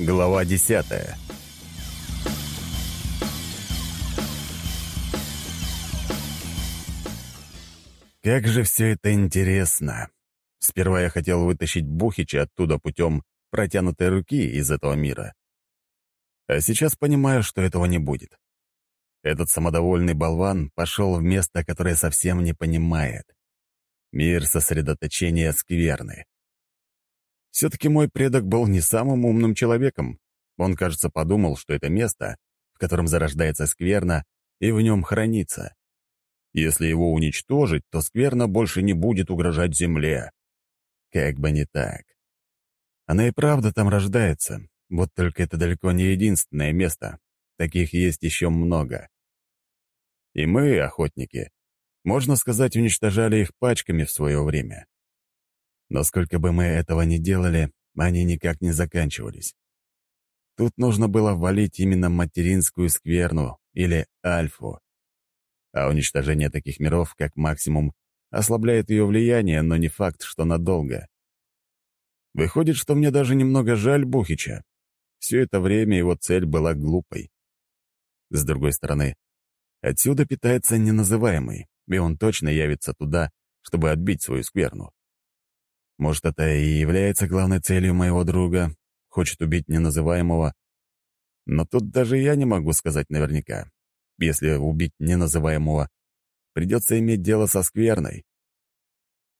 Глава десятая Как же все это интересно. Сперва я хотел вытащить Бухича оттуда путем протянутой руки из этого мира. А сейчас понимаю, что этого не будет. Этот самодовольный болван пошел в место, которое совсем не понимает. Мир сосредоточения скверны. Все-таки мой предок был не самым умным человеком. Он, кажется, подумал, что это место, в котором зарождается скверна, и в нем хранится. Если его уничтожить, то скверна больше не будет угрожать земле. Как бы не так. Она и правда там рождается, вот только это далеко не единственное место. Таких есть еще много. И мы, охотники, можно сказать, уничтожали их пачками в свое время. Но сколько бы мы этого ни делали, они никак не заканчивались. Тут нужно было валить именно материнскую скверну или альфу. А уничтожение таких миров, как максимум, ослабляет ее влияние, но не факт, что надолго. Выходит, что мне даже немного жаль Бухича. Все это время его цель была глупой. С другой стороны, отсюда питается неназываемый, и он точно явится туда, чтобы отбить свою скверну. Может, это и является главной целью моего друга, хочет убить неназываемого. Но тут даже я не могу сказать наверняка. Если убить неназываемого, придется иметь дело со скверной.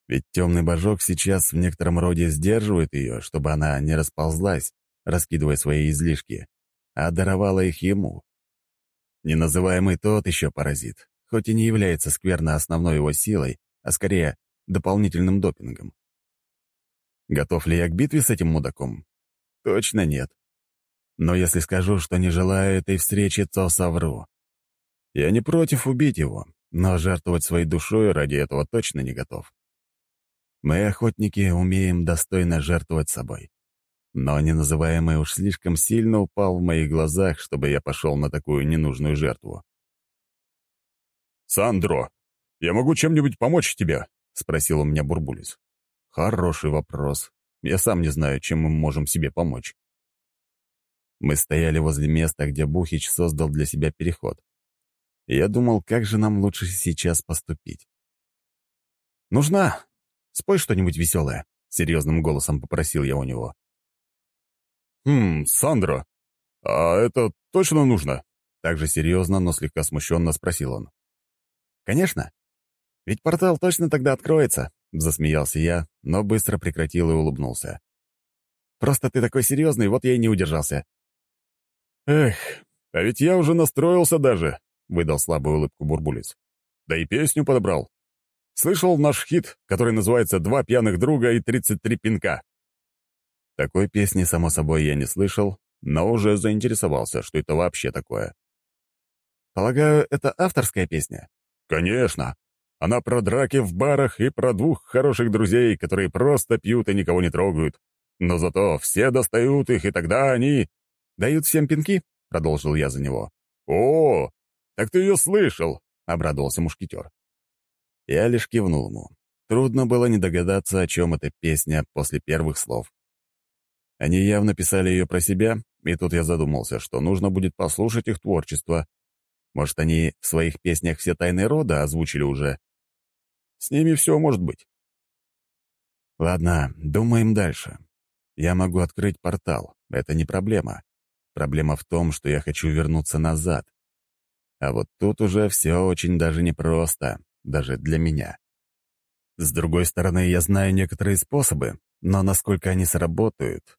Ведь темный божок сейчас в некотором роде сдерживает ее, чтобы она не расползлась, раскидывая свои излишки, а даровала их ему. Неназываемый тот еще паразит, хоть и не является скверно основной его силой, а скорее дополнительным допингом. Готов ли я к битве с этим мудаком? Точно нет. Но если скажу, что не желаю этой встречи, то совру. Я не против убить его, но жертвовать своей душой ради этого точно не готов. Мы, охотники, умеем достойно жертвовать собой. Но неназываемый уж слишком сильно упал в моих глазах, чтобы я пошел на такую ненужную жертву. «Сандро, я могу чем-нибудь помочь тебе?» — спросил у меня Бурбулис. Хороший вопрос. Я сам не знаю, чем мы можем себе помочь. Мы стояли возле места, где Бухич создал для себя переход. Я думал, как же нам лучше сейчас поступить. «Нужна! Спой что-нибудь веселое», — серьезным голосом попросил я у него. «Хм, Сандра, а это точно нужно?» Также серьезно, но слегка смущенно спросил он. «Конечно. Ведь портал точно тогда откроется», — засмеялся я, но быстро прекратил и улыбнулся. «Просто ты такой серьезный, вот я и не удержался». «Эх, а ведь я уже настроился даже», — выдал слабую улыбку Бурбулис. «Да и песню подобрал. Слышал наш хит, который называется «Два пьяных друга и тридцать три пинка». Такой песни, само собой, я не слышал, но уже заинтересовался, что это вообще такое. «Полагаю, это авторская песня?» «Конечно. Она про драки в барах и про двух хороших друзей, которые просто пьют и никого не трогают. Но зато все достают их, и тогда они... «Дают всем пинки?» — продолжил я за него. «О, так ты ее слышал!» — обрадовался мушкетер. Я лишь кивнул ему. Трудно было не догадаться, о чем эта песня после первых слов. Они явно писали ее про себя, и тут я задумался, что нужно будет послушать их творчество. Может, они в своих песнях все тайны рода озвучили уже? С ними все может быть. Ладно, думаем дальше. Я могу открыть портал, это не проблема. Проблема в том, что я хочу вернуться назад. А вот тут уже все очень даже непросто, даже для меня. С другой стороны, я знаю некоторые способы, но насколько они сработают...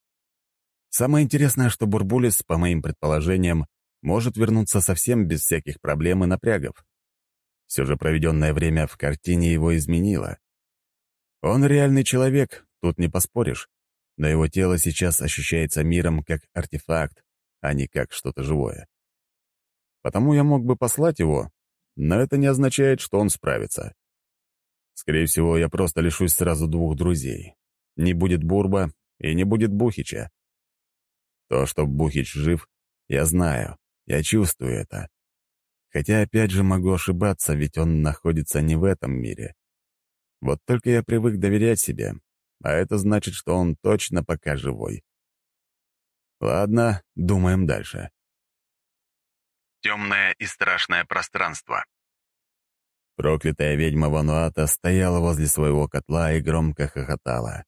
Самое интересное, что Бурбулис, по моим предположениям, может вернуться совсем без всяких проблем и напрягов. Все же проведенное время в картине его изменило. Он реальный человек, тут не поспоришь, но его тело сейчас ощущается миром как артефакт, а не как что-то живое. Потому я мог бы послать его, но это не означает, что он справится. Скорее всего, я просто лишусь сразу двух друзей. Не будет Бурба и не будет Бухича. То, что Бухич жив, я знаю, я чувствую это. Хотя опять же могу ошибаться, ведь он находится не в этом мире. Вот только я привык доверять себе, а это значит, что он точно пока живой. Ладно, думаем дальше. Темное и страшное пространство. Проклятая ведьма Вануата стояла возле своего котла и громко хохотала.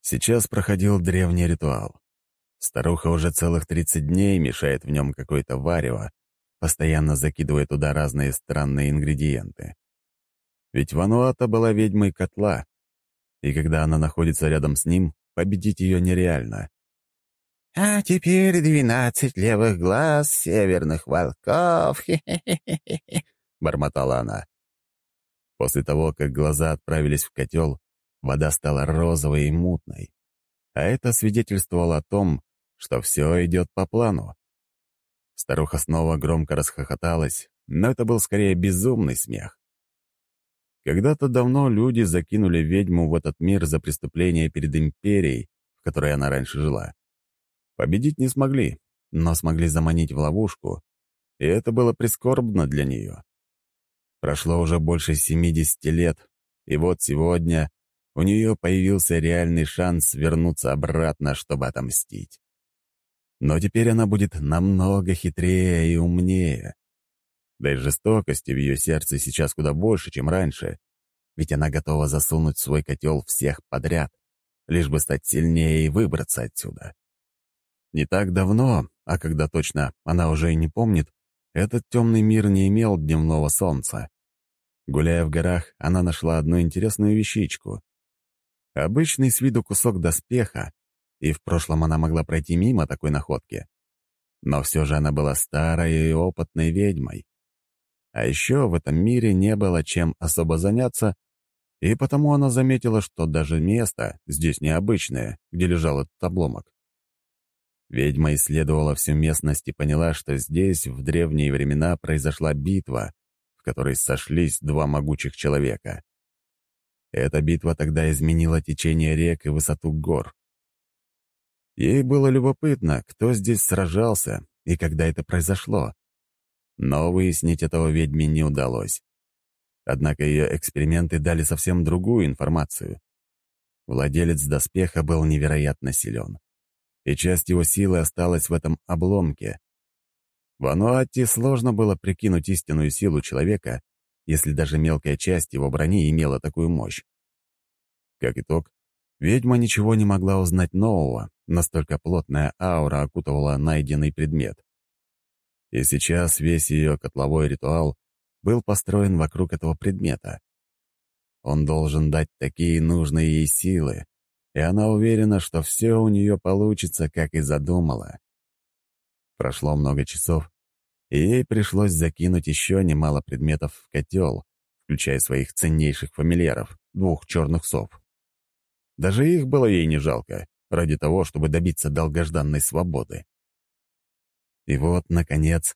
Сейчас проходил древний ритуал. Старуха уже целых 30 дней мешает в нем какое-то варево, постоянно закидывая туда разные странные ингредиенты. Ведь Вануата была ведьмой котла, и когда она находится рядом с ним, победить ее нереально. «А теперь двенадцать левых глаз северных волков!» — бормотала она. После того, как глаза отправились в котел, вода стала розовой и мутной. А это свидетельствовало о том, что все идет по плану. Старуха снова громко расхохоталась, но это был скорее безумный смех. Когда-то давно люди закинули ведьму в этот мир за преступление перед империей, в которой она раньше жила. Победить не смогли, но смогли заманить в ловушку, и это было прискорбно для нее. Прошло уже больше 70 лет, и вот сегодня у нее появился реальный шанс вернуться обратно, чтобы отомстить. Но теперь она будет намного хитрее и умнее. Да и жестокости в ее сердце сейчас куда больше, чем раньше. Ведь она готова засунуть в свой котел всех подряд, лишь бы стать сильнее и выбраться отсюда. Не так давно, а когда точно она уже и не помнит, этот темный мир не имел дневного солнца. Гуляя в горах, она нашла одну интересную вещичку. Обычный с виду кусок доспеха, и в прошлом она могла пройти мимо такой находки. Но все же она была старой и опытной ведьмой. А еще в этом мире не было чем особо заняться, и потому она заметила, что даже место здесь необычное, где лежал этот обломок. Ведьма исследовала всю местность и поняла, что здесь в древние времена произошла битва, в которой сошлись два могучих человека. Эта битва тогда изменила течение рек и высоту гор. Ей было любопытно, кто здесь сражался и когда это произошло. Но выяснить этого ведьме не удалось. Однако ее эксперименты дали совсем другую информацию. Владелец доспеха был невероятно силен, и часть его силы осталась в этом обломке. В Ануатте сложно было прикинуть истинную силу человека, если даже мелкая часть его брони имела такую мощь. Как итог, ведьма ничего не могла узнать нового, Настолько плотная аура окутывала найденный предмет. И сейчас весь ее котловой ритуал был построен вокруг этого предмета. Он должен дать такие нужные ей силы, и она уверена, что все у нее получится, как и задумала. Прошло много часов, и ей пришлось закинуть еще немало предметов в котел, включая своих ценнейших фамильяров, двух черных сов. Даже их было ей не жалко ради того, чтобы добиться долгожданной свободы. И вот, наконец,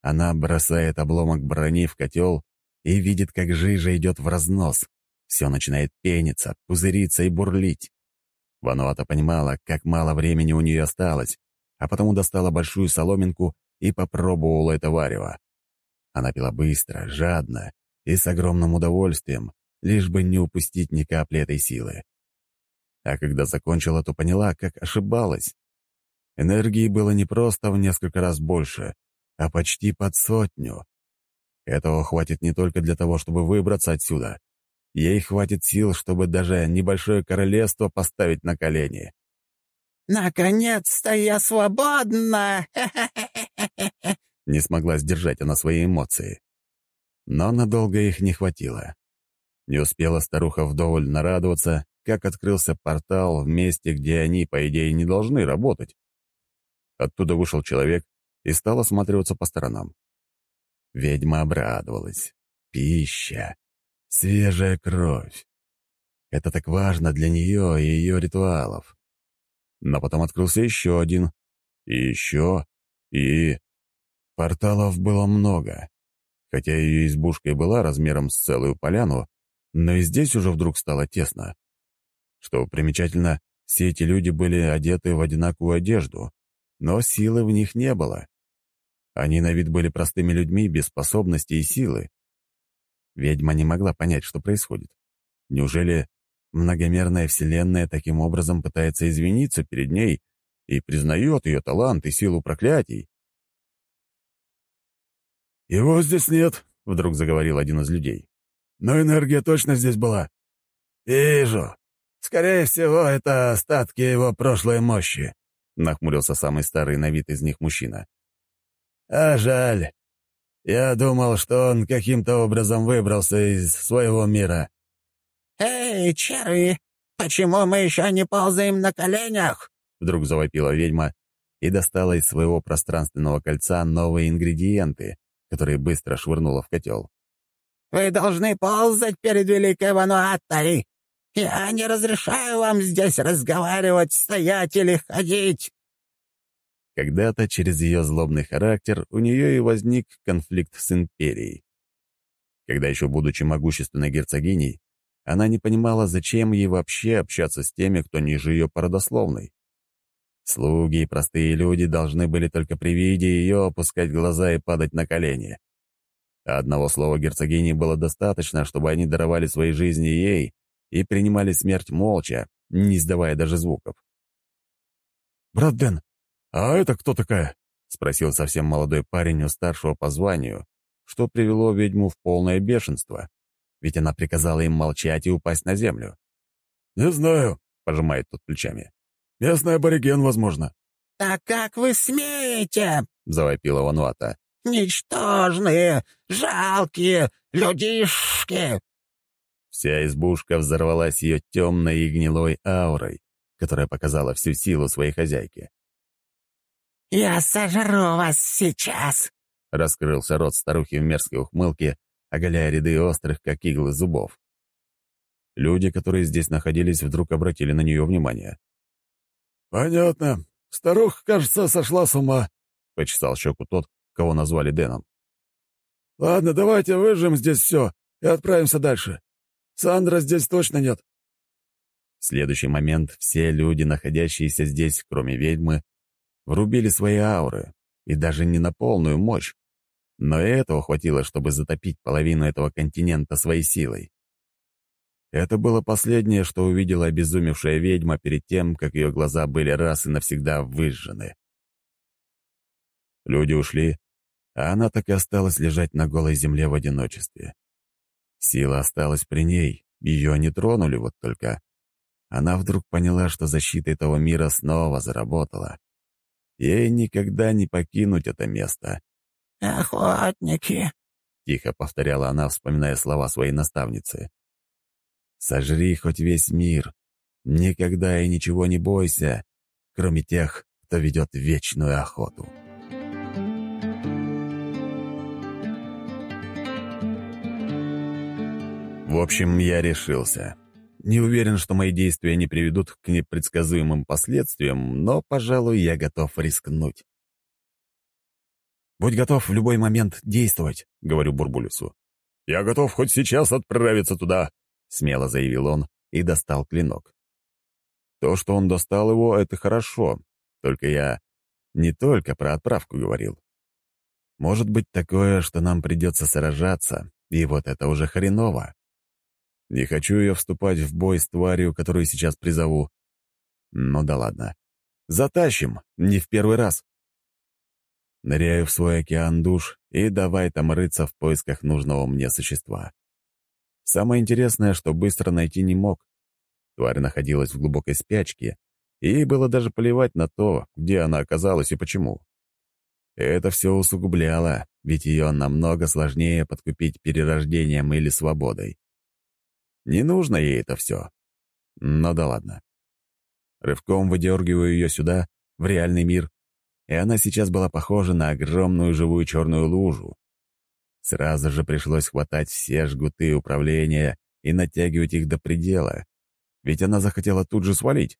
она бросает обломок брони в котел и видит, как жижа идет в разнос. Все начинает пениться, пузыриться и бурлить. Вануата понимала, как мало времени у нее осталось, а потому достала большую соломинку и попробовала это варево. Она пила быстро, жадно и с огромным удовольствием, лишь бы не упустить ни капли этой силы. А когда закончила, то поняла, как ошибалась. Энергии было не просто в несколько раз больше, а почти под сотню. Этого хватит не только для того, чтобы выбраться отсюда. Ей хватит сил, чтобы даже небольшое королевство поставить на колени. «Наконец-то я свободна!» Не смогла сдержать она свои эмоции. Но надолго их не хватило. Не успела старуха вдоволь нарадоваться, как открылся портал в месте, где они, по идее, не должны работать. Оттуда вышел человек и стал осматриваться по сторонам. Ведьма обрадовалась. Пища. Свежая кровь. Это так важно для нее и ее ритуалов. Но потом открылся еще один. И еще. И... Порталов было много. Хотя ее избушка и была размером с целую поляну, но и здесь уже вдруг стало тесно. Что примечательно, все эти люди были одеты в одинаковую одежду, но силы в них не было. Они на вид были простыми людьми без способностей и силы. Ведьма не могла понять, что происходит. Неужели многомерная вселенная таким образом пытается извиниться перед ней и признает ее талант и силу проклятий. «Его здесь нет», — вдруг заговорил один из людей. «Но энергия точно здесь была». «Вижу. Скорее всего, это остатки его прошлой мощи», — нахмурился самый старый на вид из них мужчина. «А жаль. Я думал, что он каким-то образом выбрался из своего мира». «Эй, черви, почему мы еще не ползаем на коленях?» Вдруг завопила ведьма и достала из своего пространственного кольца новые ингредиенты, которые быстро швырнула в котел. «Вы должны ползать перед Великой Вануатой! Я не разрешаю вам здесь разговаривать, стоять или ходить!» Когда-то через ее злобный характер у нее и возник конфликт с империей. Когда еще будучи могущественной герцогиней, она не понимала, зачем ей вообще общаться с теми, кто ниже ее по родословной. Слуги и простые люди должны были только при виде ее опускать глаза и падать на колени. Одного слова герцогини было достаточно, чтобы они даровали свои жизни ей и принимали смерть молча, не издавая даже звуков. «Брат Дэн, «А это кто такая?» — спросил совсем молодой парень у старшего по званию, что привело ведьму в полное бешенство, ведь она приказала им молчать и упасть на землю. «Не знаю», — пожимает тут плечами. «Местный абориген, возможно». «Так как вы смеете?» — завопила Вануата. «Ничтожные, жалкие людишки!» Вся избушка взорвалась ее темной и гнилой аурой, которая показала всю силу своей хозяйки. «Я сожру вас сейчас!» — раскрылся рот старухи в мерзкой ухмылке, оголяя ряды острых, как иглы, зубов. Люди, которые здесь находились, вдруг обратили на нее внимание. «Понятно. Старуха, кажется, сошла с ума», — почесал щеку тот, кого назвали Дэном. «Ладно, давайте выжжем здесь все и отправимся дальше. Сандра здесь точно нет». В следующий момент все люди, находящиеся здесь, кроме ведьмы, врубили свои ауры, и даже не на полную мощь, но и этого хватило, чтобы затопить половину этого континента своей силой. Это было последнее, что увидела обезумевшая ведьма перед тем, как ее глаза были раз и навсегда выжжены. Люди ушли, а она так и осталась лежать на голой земле в одиночестве. Сила осталась при ней, ее не тронули вот только. Она вдруг поняла, что защита этого мира снова заработала. Ей никогда не покинуть это место. «Охотники», — тихо повторяла она, вспоминая слова своей наставницы. «Сожри хоть весь мир. Никогда и ничего не бойся, кроме тех, кто ведет вечную охоту». В общем, я решился. Не уверен, что мои действия не приведут к непредсказуемым последствиям, но, пожалуй, я готов рискнуть. «Будь готов в любой момент действовать», — говорю Бурбулюсу. «Я готов хоть сейчас отправиться туда», — смело заявил он и достал клинок. То, что он достал его, — это хорошо, только я не только про отправку говорил. Может быть такое, что нам придется сражаться, и вот это уже хреново. Не хочу я вступать в бой с тварью, которую сейчас призову. Ну да ладно. Затащим, не в первый раз. Ныряю в свой океан душ и давай там рыться в поисках нужного мне существа. Самое интересное, что быстро найти не мог. Тварь находилась в глубокой спячке, и ей было даже плевать на то, где она оказалась и почему. Это все усугубляло, ведь ее намного сложнее подкупить перерождением или свободой. Не нужно ей это все. Но да ладно. Рывком выдергиваю ее сюда, в реальный мир, и она сейчас была похожа на огромную живую черную лужу. Сразу же пришлось хватать все жгуты управления и натягивать их до предела, ведь она захотела тут же свалить.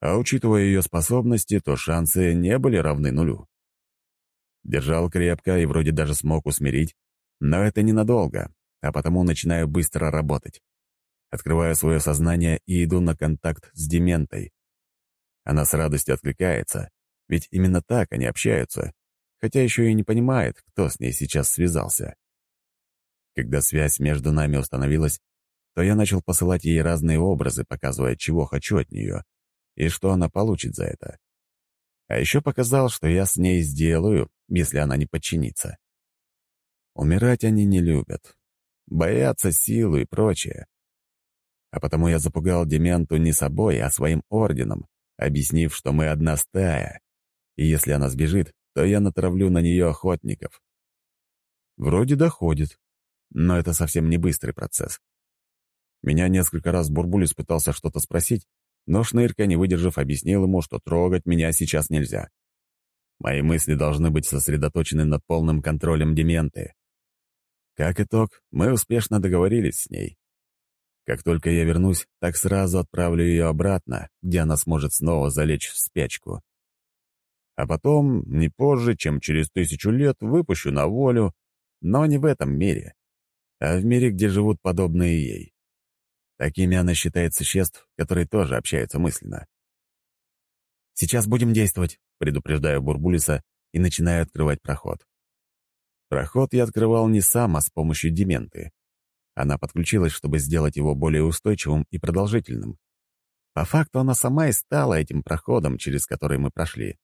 А учитывая ее способности, то шансы не были равны нулю. Держал крепко и вроде даже смог усмирить, но это ненадолго, а потому начинаю быстро работать. Открываю свое сознание и иду на контакт с Дементой. Она с радостью откликается, ведь именно так они общаются, хотя еще и не понимает, кто с ней сейчас связался. Когда связь между нами установилась, то я начал посылать ей разные образы, показывая, чего хочу от нее и что она получит за это. А еще показал, что я с ней сделаю, если она не подчинится. Умирать они не любят. Боятся силы и прочее. А потому я запугал Дементу не собой, а своим орденом, объяснив, что мы одна стая, и если она сбежит, то я натравлю на нее охотников. Вроде доходит, но это совсем не быстрый процесс. Меня несколько раз Бурбулис пытался что-то спросить, но Шнырька, не выдержав, объяснил ему, что трогать меня сейчас нельзя. Мои мысли должны быть сосредоточены над полным контролем Дементы. Как итог, мы успешно договорились с ней. Как только я вернусь, так сразу отправлю ее обратно, где она сможет снова залечь в спячку. А потом, не позже, чем через тысячу лет, выпущу на волю, но не в этом мире, а в мире, где живут подобные ей. Такими она считает существ, которые тоже общаются мысленно. «Сейчас будем действовать», — предупреждаю Бурбулиса и начинаю открывать проход. Проход я открывал не сам, а с помощью дементы. Она подключилась, чтобы сделать его более устойчивым и продолжительным. По факту она сама и стала этим проходом, через который мы прошли.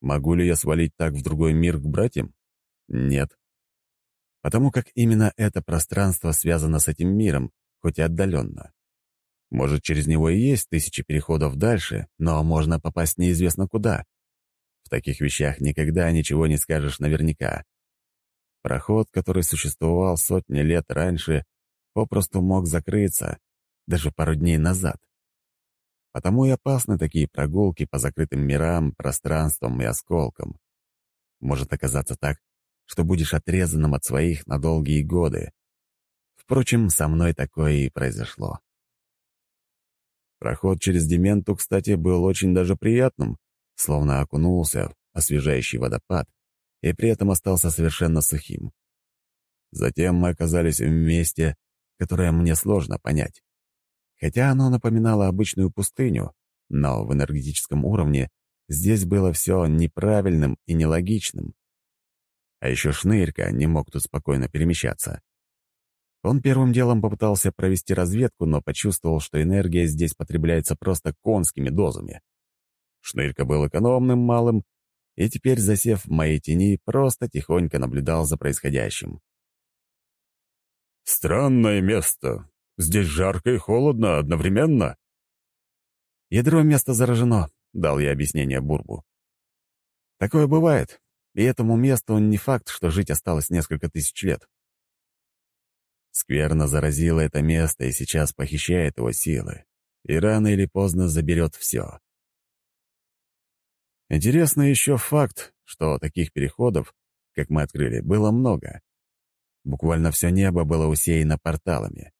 Могу ли я свалить так в другой мир к братьям? Нет. Потому как именно это пространство связано с этим миром, хоть и отдаленно. Может, через него и есть тысячи переходов дальше, но можно попасть неизвестно куда. В таких вещах никогда ничего не скажешь наверняка. Проход, который существовал сотни лет раньше, попросту мог закрыться, даже пару дней назад. Потому и опасны такие прогулки по закрытым мирам, пространствам и осколкам. Может оказаться так, что будешь отрезанным от своих на долгие годы. Впрочем, со мной такое и произошло. Проход через Дементу, кстати, был очень даже приятным, словно окунулся в освежающий водопад и при этом остался совершенно сухим. Затем мы оказались в месте, которое мне сложно понять. Хотя оно напоминало обычную пустыню, но в энергетическом уровне здесь было все неправильным и нелогичным. А еще Шнырька не мог тут спокойно перемещаться. Он первым делом попытался провести разведку, но почувствовал, что энергия здесь потребляется просто конскими дозами. Шнырька был экономным малым, и теперь, засев в моей тени, просто тихонько наблюдал за происходящим. «Странное место. Здесь жарко и холодно одновременно». «Ядро места заражено», — дал я объяснение Бурбу. «Такое бывает, и этому месту не факт, что жить осталось несколько тысяч лет. Скверно заразило это место и сейчас похищает его силы, и рано или поздно заберет все. Интересный еще факт, что таких переходов, как мы открыли, было много. Буквально все небо было усеяно порталами.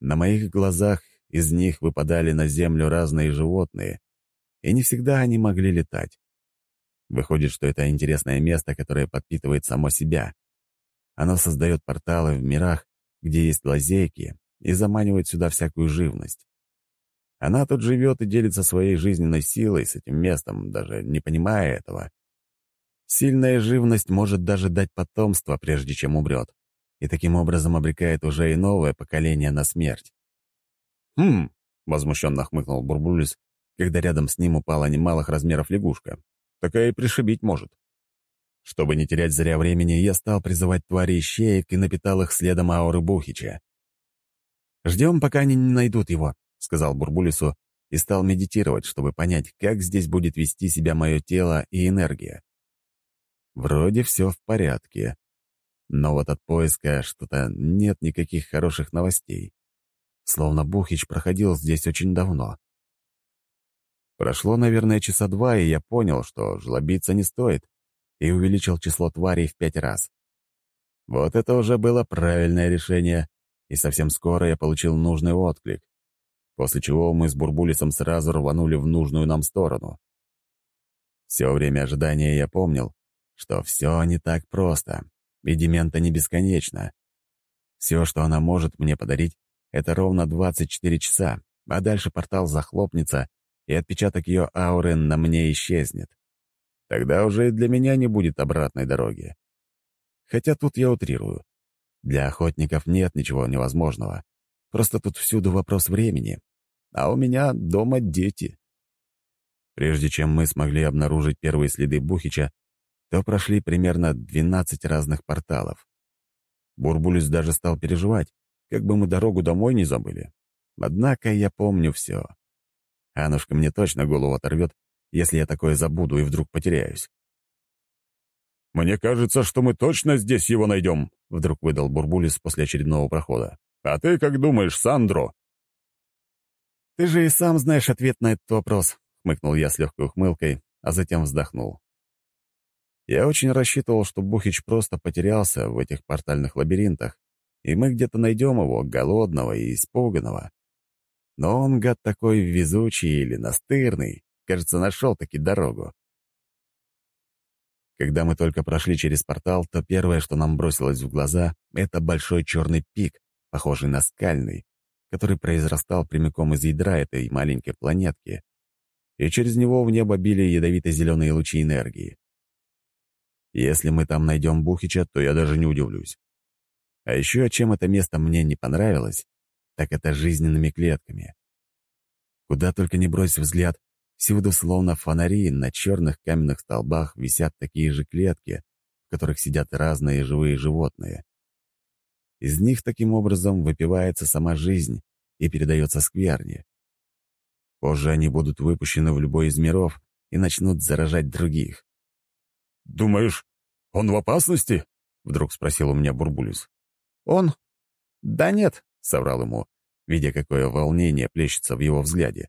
На моих глазах из них выпадали на землю разные животные, и не всегда они могли летать. Выходит, что это интересное место, которое подпитывает само себя. Оно создает порталы в мирах, где есть лазейки, и заманивает сюда всякую живность. Она тут живет и делится своей жизненной силой с этим местом, даже не понимая этого. Сильная живность может даже дать потомство, прежде чем умрет, и таким образом обрекает уже и новое поколение на смерть. «Хм!» — возмущенно хмыкнул Бурбулис, когда рядом с ним упала немалых размеров лягушка. «Такая и пришибить может». Чтобы не терять зря времени, я стал призывать твари ищеек и напитал их следом ауры Бухича. «Ждем, пока они не найдут его», — сказал Бурбулису и стал медитировать, чтобы понять, как здесь будет вести себя мое тело и энергия. Вроде все в порядке. Но вот от поиска что-то нет никаких хороших новостей. Словно Бухич проходил здесь очень давно. Прошло, наверное, часа два, и я понял, что жлобиться не стоит, и увеличил число тварей в пять раз. Вот это уже было правильное решение, и совсем скоро я получил нужный отклик, после чего мы с Бурбулисом сразу рванули в нужную нам сторону. Все время ожидания я помнил, что все не так просто, и Демента не бесконечно. Все, что она может мне подарить, это ровно 24 часа, а дальше портал захлопнется, и отпечаток ее ауры на мне исчезнет. Тогда уже и для меня не будет обратной дороги. Хотя тут я утрирую. Для охотников нет ничего невозможного. Просто тут всюду вопрос времени. А у меня дома дети. Прежде чем мы смогли обнаружить первые следы Бухича, то прошли примерно 12 разных порталов. Бурбулис даже стал переживать, как бы мы дорогу домой не забыли. Однако я помню все. Анушка мне точно голову оторвет, если я такое забуду и вдруг потеряюсь. «Мне кажется, что мы точно здесь его найдем», — вдруг выдал Бурбулис после очередного прохода. «А ты как думаешь, Сандро?» «Ты же и сам знаешь ответ на этот вопрос», — хмыкнул я с легкой ухмылкой, а затем вздохнул. Я очень рассчитывал, что Бухич просто потерялся в этих портальных лабиринтах, и мы где-то найдем его, голодного и испуганного. Но он, гад такой, везучий или настырный, кажется, нашел таки дорогу. Когда мы только прошли через портал, то первое, что нам бросилось в глаза, это большой черный пик, похожий на скальный, который произрастал прямиком из ядра этой маленькой планетки, и через него в небо били ядовито-зеленые лучи энергии. Если мы там найдем Бухича, то я даже не удивлюсь. А еще чем это место мне не понравилось, так это жизненными клетками. Куда только не брось взгляд, Всюду, словно фонари, на черных каменных столбах висят такие же клетки, в которых сидят разные живые животные. Из них таким образом выпивается сама жизнь и передается скверне. Позже они будут выпущены в любой из миров и начнут заражать других. «Думаешь, он в опасности?» — вдруг спросил у меня Бурбулис. «Он? Да нет», — соврал ему, видя, какое волнение плещется в его взгляде.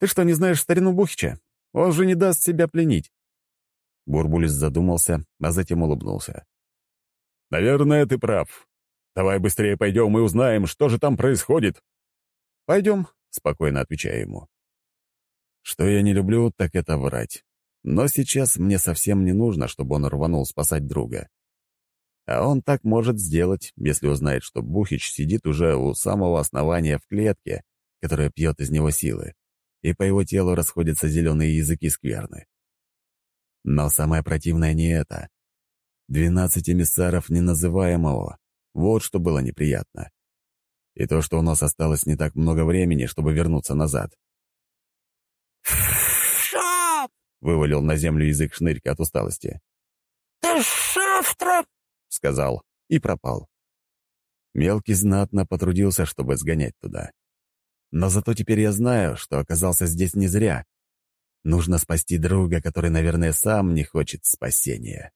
Ты что, не знаешь старину Бухича? Он же не даст себя пленить». Бурбулис задумался, а затем улыбнулся. «Наверное, ты прав. Давай быстрее пойдем и узнаем, что же там происходит». «Пойдем», — спокойно отвечаю ему. Что я не люблю, так это врать. Но сейчас мне совсем не нужно, чтобы он рванул спасать друга. А он так может сделать, если узнает, что Бухич сидит уже у самого основания в клетке, которая пьет из него силы и по его телу расходятся зеленые языки скверны. Но самое противное не это. Двенадцать эмиссаров неназываемого. Вот что было неприятно. И то, что у нас осталось не так много времени, чтобы вернуться назад. «Шап!» — вывалил на землю язык шнырька от усталости. «Ты шафтра!» — сказал и пропал. Мелкий знатно потрудился, чтобы сгонять туда. Но зато теперь я знаю, что оказался здесь не зря. Нужно спасти друга, который, наверное, сам не хочет спасения.